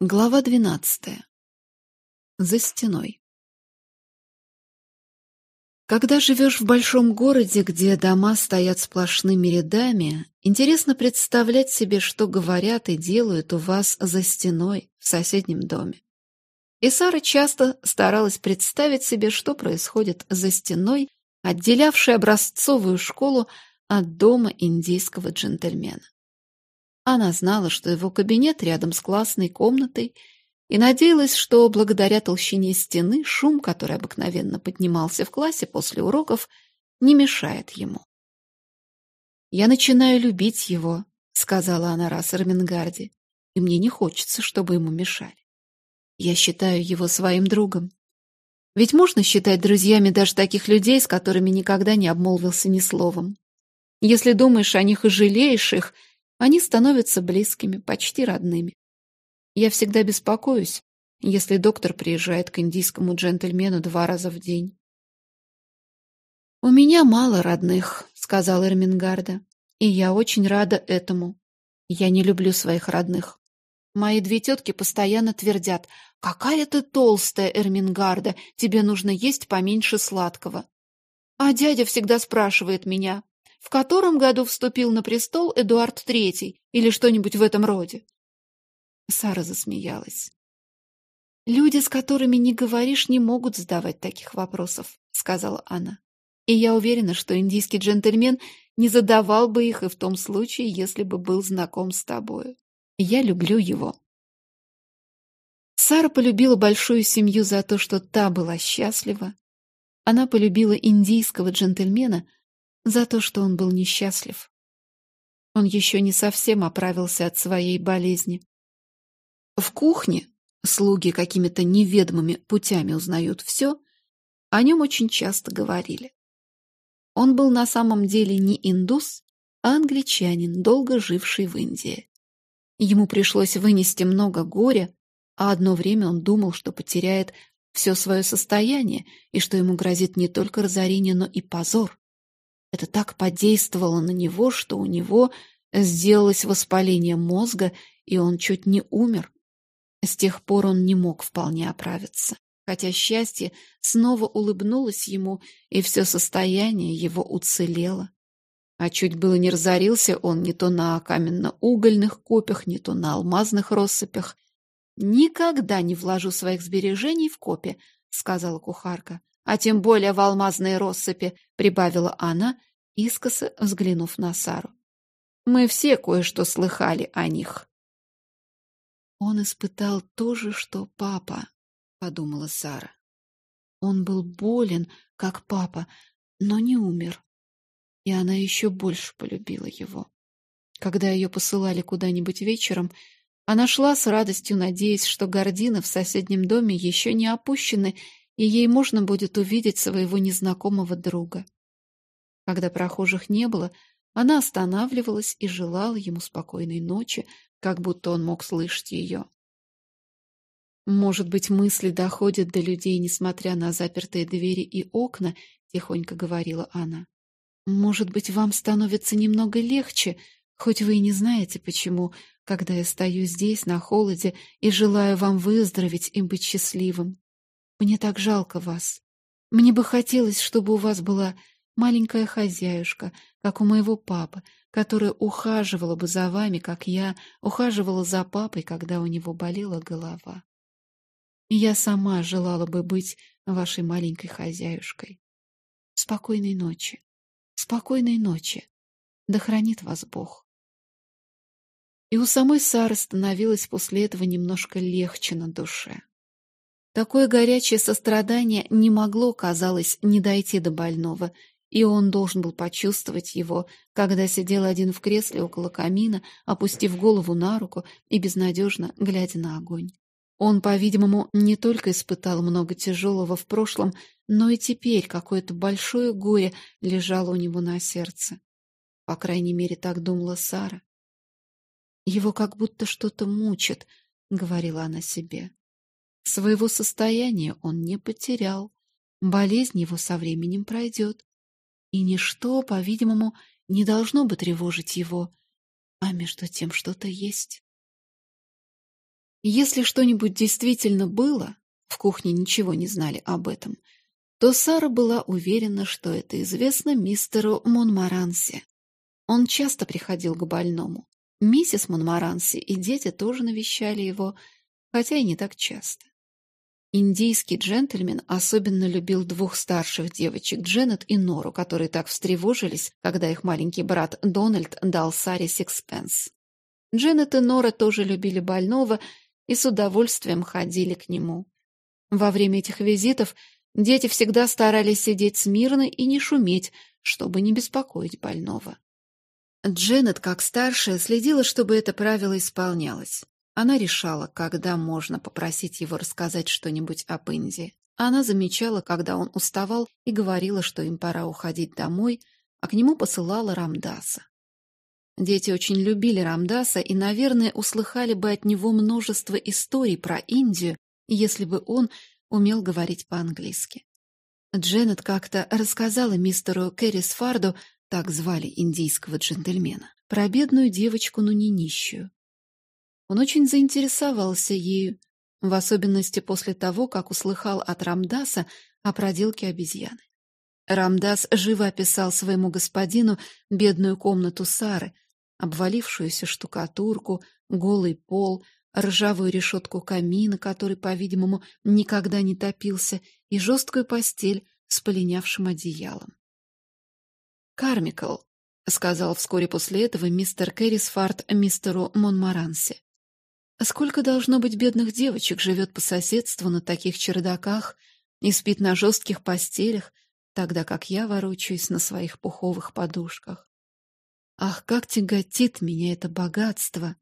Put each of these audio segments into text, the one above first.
Глава двенадцатая. За стеной. Когда живешь в большом городе, где дома стоят сплошными рядами, интересно представлять себе, что говорят и делают у вас за стеной в соседнем доме. И Сара часто старалась представить себе, что происходит за стеной, отделявшей образцовую школу от дома индийского джентльмена. Она знала, что его кабинет рядом с классной комнатой, и надеялась, что благодаря толщине стены шум, который обыкновенно поднимался в классе после уроков, не мешает ему. «Я начинаю любить его», — сказала она раз Эрмингарде, «и мне не хочется, чтобы ему мешали. Я считаю его своим другом. Ведь можно считать друзьями даже таких людей, с которыми никогда не обмолвился ни словом. Если думаешь о них и жалеешь их — они становятся близкими, почти родными. Я всегда беспокоюсь, если доктор приезжает к индийскому джентльмену два раза в день. «У меня мало родных», — сказал Эрмингарда, — «и я очень рада этому. Я не люблю своих родных. Мои две тетки постоянно твердят, «Какая ты толстая, Эрмингарда, тебе нужно есть поменьше сладкого». А дядя всегда спрашивает меня, в котором году вступил на престол Эдуард III или что-нибудь в этом роде. Сара засмеялась. «Люди, с которыми не говоришь, не могут задавать таких вопросов», — сказала она. «И я уверена, что индийский джентльмен не задавал бы их и в том случае, если бы был знаком с тобою. Я люблю его». Сара полюбила большую семью за то, что та была счастлива. Она полюбила индийского джентльмена — за то, что он был несчастлив. Он еще не совсем оправился от своей болезни. В кухне слуги какими-то неведомыми путями узнают все, о нем очень часто говорили. Он был на самом деле не индус, а англичанин, долго живший в Индии. Ему пришлось вынести много горя, а одно время он думал, что потеряет все свое состояние и что ему грозит не только разорение, но и позор. Это так подействовало на него, что у него сделалось воспаление мозга, и он чуть не умер. С тех пор он не мог вполне оправиться, хотя счастье снова улыбнулось ему, и все состояние его уцелело. А чуть было не разорился он не то на каменно-угольных копях, не то на алмазных россыпях. «Никогда не вложу своих сбережений в копи», — сказала кухарка а тем более в алмазные россыпи, прибавила она, искоса взглянув на Сару. Мы все кое-что слыхали о них. Он испытал то же, что папа, подумала Сара. Он был болен, как папа, но не умер. И она еще больше полюбила его. Когда ее посылали куда-нибудь вечером, она шла с радостью, надеясь, что гардины в соседнем доме еще не опущены, и ей можно будет увидеть своего незнакомого друга. Когда прохожих не было, она останавливалась и желала ему спокойной ночи, как будто он мог слышать ее. «Может быть, мысли доходят до людей, несмотря на запертые двери и окна», — тихонько говорила она. «Может быть, вам становится немного легче, хоть вы и не знаете, почему, когда я стою здесь, на холоде, и желаю вам выздороветь и быть счастливым. Мне так жалко вас. Мне бы хотелось, чтобы у вас была маленькая хозяюшка, как у моего папы, которая ухаживала бы за вами, как я ухаживала за папой, когда у него болела голова. И я сама желала бы быть вашей маленькой хозяюшкой. Спокойной ночи. Спокойной ночи. Да хранит вас Бог. И у самой Сары становилось после этого немножко легче на душе. Такое горячее сострадание не могло, казалось, не дойти до больного, и он должен был почувствовать его, когда сидел один в кресле около камина, опустив голову на руку и безнадежно глядя на огонь. Он, по-видимому, не только испытал много тяжелого в прошлом, но и теперь какое-то большое горе лежало у него на сердце. По крайней мере, так думала Сара. «Его как будто что-то мучит», — говорила она себе. Своего состояния он не потерял. Болезнь его со временем пройдет. И ничто, по-видимому, не должно бы тревожить его. А между тем что-то есть. Если что-нибудь действительно было, в кухне ничего не знали об этом, то Сара была уверена, что это известно мистеру Монмаранси. Он часто приходил к больному. Миссис Монмаранси и дети тоже навещали его, хотя и не так часто. Индийский джентльмен особенно любил двух старших девочек, Дженнет и Нору, которые так встревожились, когда их маленький брат Дональд дал Саре сикспенс. Дженнет и Нора тоже любили больного и с удовольствием ходили к нему. Во время этих визитов дети всегда старались сидеть смирно и не шуметь, чтобы не беспокоить больного. Дженнет, как старшая, следила, чтобы это правило исполнялось. Она решала, когда можно попросить его рассказать что-нибудь об Индии. Она замечала, когда он уставал, и говорила, что им пора уходить домой, а к нему посылала Рамдаса. Дети очень любили Рамдаса и, наверное, услыхали бы от него множество историй про Индию, если бы он умел говорить по-английски. Дженнет как-то рассказала мистеру Керрисфарду, так звали индийского джентльмена, про бедную девочку, но не нищую. Он очень заинтересовался ею, в особенности после того, как услыхал от Рамдаса о проделке обезьяны. Рамдас живо описал своему господину бедную комнату Сары, обвалившуюся штукатурку, голый пол, ржавую решетку камина, который, по-видимому, никогда не топился, и жесткую постель с полинявшим одеялом. «Кармикл», — сказал вскоре после этого мистер Керрисфард мистеру Монмаранси. Сколько должно быть бедных девочек живет по соседству на таких чердаках и спит на жестких постелях, тогда как я ворочаюсь на своих пуховых подушках. Ах, как тяготит меня это богатство,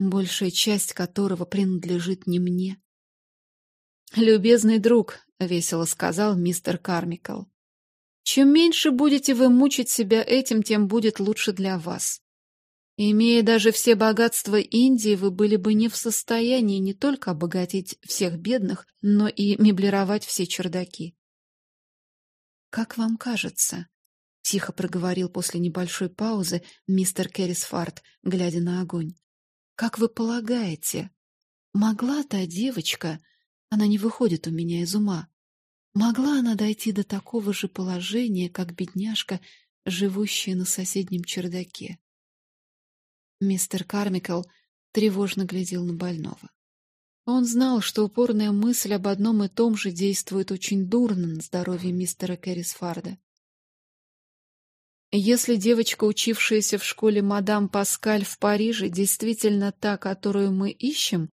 большая часть которого принадлежит не мне. «Любезный друг», — весело сказал мистер Кармикл, — «чем меньше будете вы мучить себя этим, тем будет лучше для вас. Имея даже все богатства Индии, вы были бы не в состоянии не только обогатить всех бедных, но и меблировать все чердаки. «Как вам кажется?» — тихо проговорил после небольшой паузы мистер Керрисфард, глядя на огонь. «Как вы полагаете, могла та девочка, она не выходит у меня из ума, могла она дойти до такого же положения, как бедняжка, живущая на соседнем чердаке?» Мистер Кармикл тревожно глядел на больного. Он знал, что упорная мысль об одном и том же действует очень дурно на здоровье мистера Керрисфарда. Если девочка, учившаяся в школе мадам Паскаль в Париже, действительно та, которую мы ищем,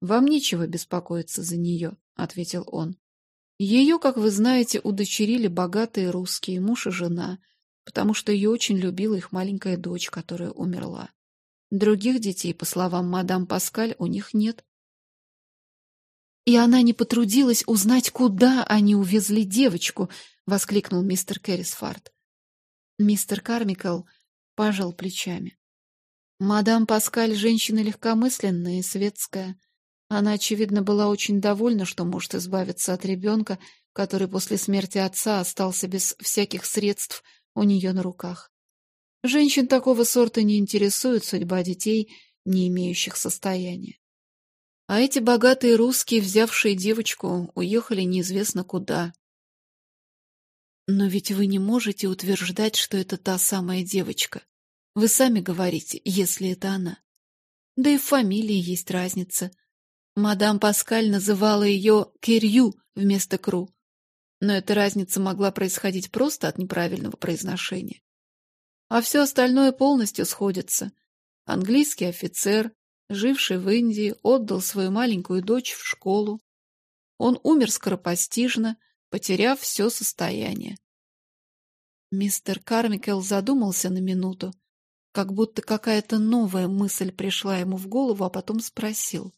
вам нечего беспокоиться за нее, — ответил он. Ее, как вы знаете, удочерили богатые русские, муж и жена, потому что ее очень любила их маленькая дочь, которая умерла. Других детей, по словам мадам Паскаль, у них нет. «И она не потрудилась узнать, куда они увезли девочку!» — воскликнул мистер Керрисфард. Мистер Кармикл пожал плечами. Мадам Паскаль — женщина легкомысленная и светская. Она, очевидно, была очень довольна, что может избавиться от ребенка, который после смерти отца остался без всяких средств у нее на руках. Женщин такого сорта не интересует судьба детей, не имеющих состояния. А эти богатые русские, взявшие девочку, уехали неизвестно куда. Но ведь вы не можете утверждать, что это та самая девочка. Вы сами говорите, если это она. Да и в фамилии есть разница. Мадам Паскаль называла ее Кирью вместо Кру. Но эта разница могла происходить просто от неправильного произношения а все остальное полностью сходится. Английский офицер, живший в Индии, отдал свою маленькую дочь в школу. Он умер скоропостижно, потеряв все состояние. Мистер Кармикел задумался на минуту, как будто какая-то новая мысль пришла ему в голову, а потом спросил.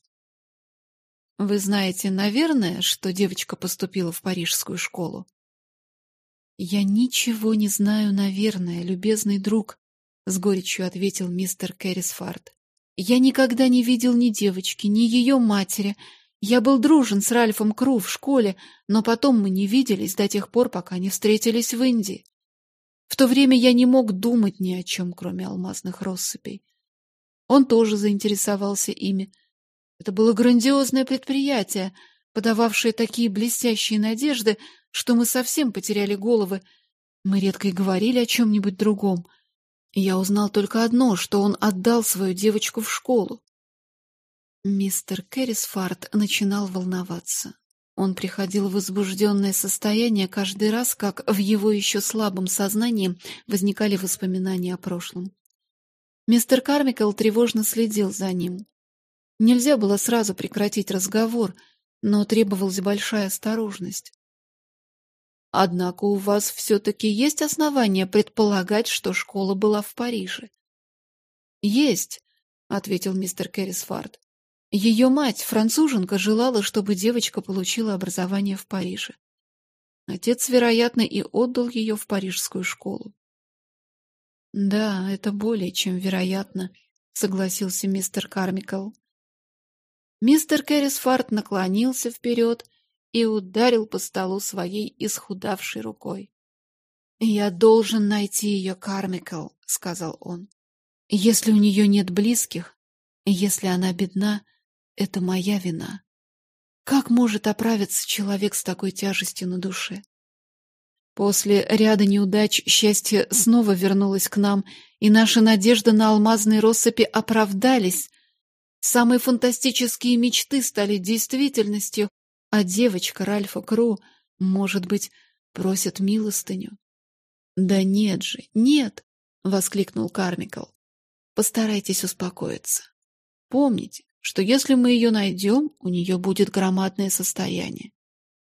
«Вы знаете, наверное, что девочка поступила в парижскую школу?» «Я ничего не знаю, наверное, любезный друг», — с горечью ответил мистер Кэррисфард. «Я никогда не видел ни девочки, ни ее матери. Я был дружен с Ральфом Кру в школе, но потом мы не виделись до тех пор, пока не встретились в Индии. В то время я не мог думать ни о чем, кроме алмазных россыпей. Он тоже заинтересовался ими. Это было грандиозное предприятие, подававшее такие блестящие надежды, что мы совсем потеряли головы. Мы редко и говорили о чем-нибудь другом. Я узнал только одно, что он отдал свою девочку в школу. Мистер Керрисфард начинал волноваться. Он приходил в возбужденное состояние каждый раз, как в его еще слабом сознании возникали воспоминания о прошлом. Мистер Кармикл тревожно следил за ним. Нельзя было сразу прекратить разговор, но требовалась большая осторожность. Однако у вас все-таки есть основания предполагать, что школа была в Париже? — Есть, — ответил мистер Керрисфард. Ее мать, француженка, желала, чтобы девочка получила образование в Париже. Отец, вероятно, и отдал ее в парижскую школу. «Да, это более чем вероятно», — согласился мистер Кармикл. Мистер Керрисфарт наклонился вперед и ударил по столу своей исхудавшей рукой. «Я должен найти ее, Кармикл», — сказал он. «Если у нее нет близких, если она бедна, это моя вина. Как может оправиться человек с такой тяжестью на душе? После ряда неудач счастье снова вернулось к нам, и наши надежды на алмазные россыпи оправдались. Самые фантастические мечты стали действительностью, а девочка Ральфа Кру, может быть, просит милостыню. — Да нет же, нет! — воскликнул Кармикл. — Постарайтесь успокоиться. Помните, что если мы ее найдем, у нее будет громадное состояние.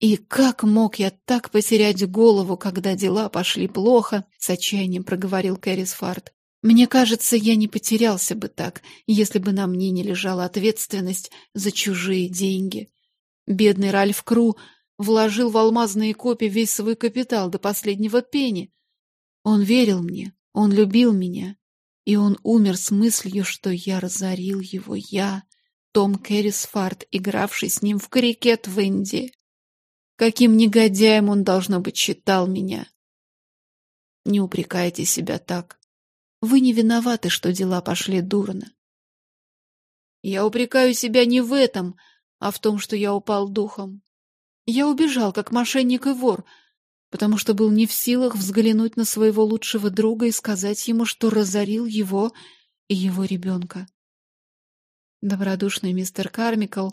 И как мог я так потерять голову, когда дела пошли плохо, с отчаянием проговорил Кэррисфард. Мне кажется, я не потерялся бы так, если бы на мне не лежала ответственность за чужие деньги. Бедный Ральф Кру вложил в алмазные копии весь свой капитал до последнего пени. Он верил мне, он любил меня, и он умер с мыслью, что я разорил его, я, том Керрисфард, игравший с ним в крикет в Индии. Каким негодяем он, должно быть, считал меня. Не упрекайте себя так. Вы не виноваты, что дела пошли дурно. Я упрекаю себя не в этом, а в том, что я упал духом. Я убежал, как мошенник и вор, потому что был не в силах взглянуть на своего лучшего друга и сказать ему, что разорил его и его ребенка. Добродушный мистер Кармикл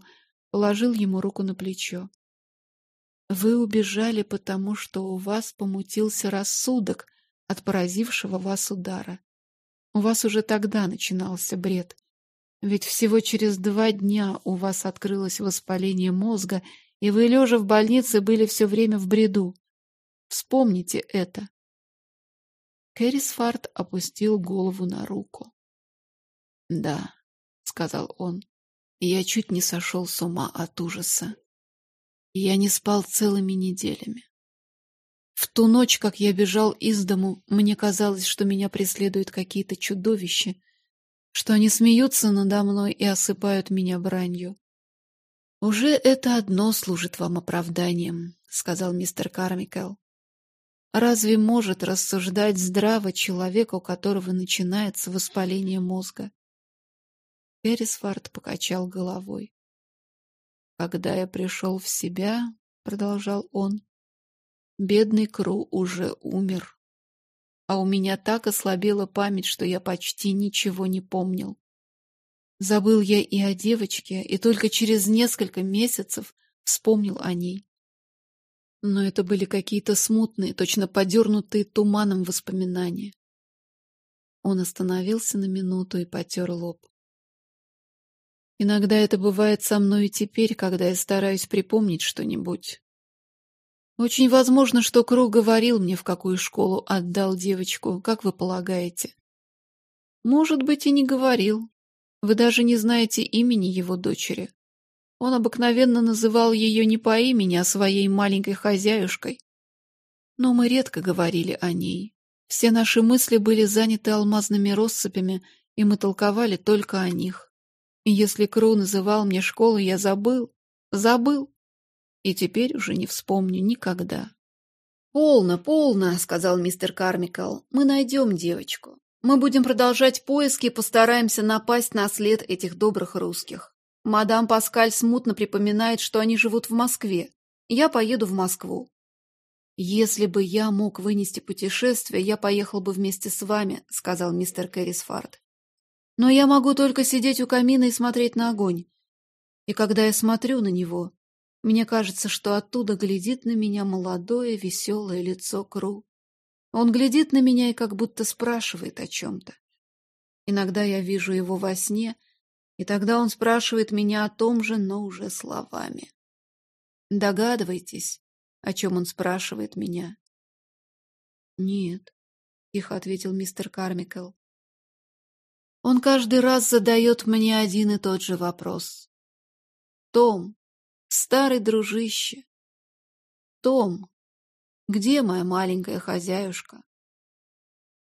положил ему руку на плечо. «Вы убежали, потому что у вас помутился рассудок от поразившего вас удара. У вас уже тогда начинался бред. Ведь всего через два дня у вас открылось воспаление мозга, и вы, лежа в больнице, были все время в бреду. Вспомните это». Кэррисфард опустил голову на руку. «Да, сказал он. Я чуть не сошел с ума от ужаса. Я не спал целыми неделями. В ту ночь, как я бежал из дому, мне казалось, что меня преследуют какие-то чудовища, что они смеются надо мной и осыпают меня бранью. «Уже это одно служит вам оправданием», — сказал мистер Кармикел. «Разве может рассуждать здраво человек, у которого начинается воспаление мозга? Пересфорд покачал головой. «Когда я пришел в себя, — продолжал он, — бедный Кру уже умер. А у меня так ослабела память, что я почти ничего не помнил. Забыл я и о девочке, и только через несколько месяцев вспомнил о ней. Но это были какие-то смутные, точно подернутые туманом воспоминания. Он остановился на минуту и потер лоб. Иногда это бывает со мной и теперь, когда я стараюсь припомнить что-нибудь. Очень возможно, что Круг говорил мне, в какую школу отдал девочку, как вы полагаете. Может быть, и не говорил. Вы даже не знаете имени его дочери. Он обыкновенно называл ее не по имени, а своей маленькой хозяюшкой. Но мы редко говорили о ней. Все наши мысли были заняты алмазными россыпями, и мы толковали только о них. И если Кру называл мне школу, я забыл, забыл. И теперь уже не вспомню никогда. «Полно, полно», — сказал мистер Кармикл. «Мы найдем девочку. Мы будем продолжать поиски и постараемся напасть на след этих добрых русских. Мадам Паскаль смутно припоминает, что они живут в Москве. Я поеду в Москву. «Если бы я мог вынести путешествие, я поехал бы вместе с вами», — сказал мистер Кэррисфард. «Но я могу только сидеть у камина и смотреть на огонь. И когда я смотрю на него, мне кажется, что оттуда глядит на меня молодое, веселое лицо Кру. Он глядит на меня и как будто спрашивает о чем-то. Иногда я вижу его во сне, и тогда он спрашивает меня о том же, но уже словами. Догадываетесь, о чем он спрашивает меня? Нет, тихо ответил мистер Кармикл. Он каждый раз задает мне один и тот же вопрос. Том, старый дружище. Том, где моя маленькая хозяюшка?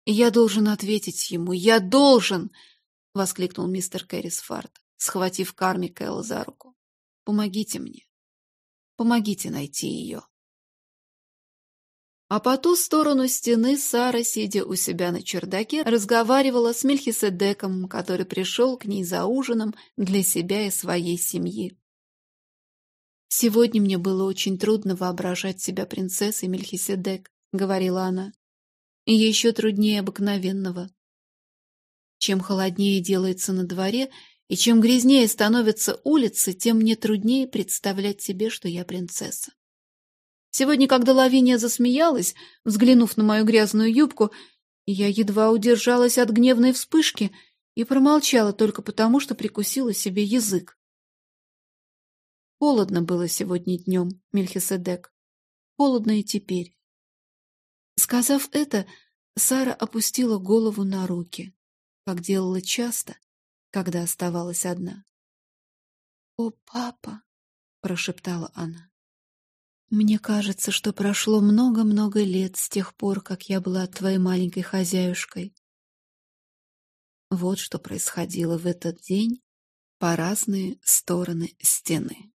Я должен ответить ему. Я должен! — воскликнул мистер Кэррисфард, схватив Карми Кэлла за руку. «Помогите мне. Помогите найти ее». А по ту сторону стены Сара, сидя у себя на чердаке, разговаривала с Мельхиседеком, который пришел к ней за ужином для себя и своей семьи. «Сегодня мне было очень трудно воображать себя принцессой Мельхиседек», — говорила она. «И еще труднее обыкновенного. Чем холоднее делается на дворе, и чем грязнее становятся улицы, тем мне труднее представлять себе, что я принцесса. Сегодня, когда Лавиния засмеялась, взглянув на мою грязную юбку, я едва удержалась от гневной вспышки и промолчала только потому, что прикусила себе язык. Холодно было сегодня днем, Мельхиседек. Холодно и теперь. Сказав это, Сара опустила голову на руки как делала часто, когда оставалась одна. «О, папа!» — прошептала она. «Мне кажется, что прошло много-много лет с тех пор, как я была твоей маленькой хозяюшкой». Вот что происходило в этот день по разные стороны стены.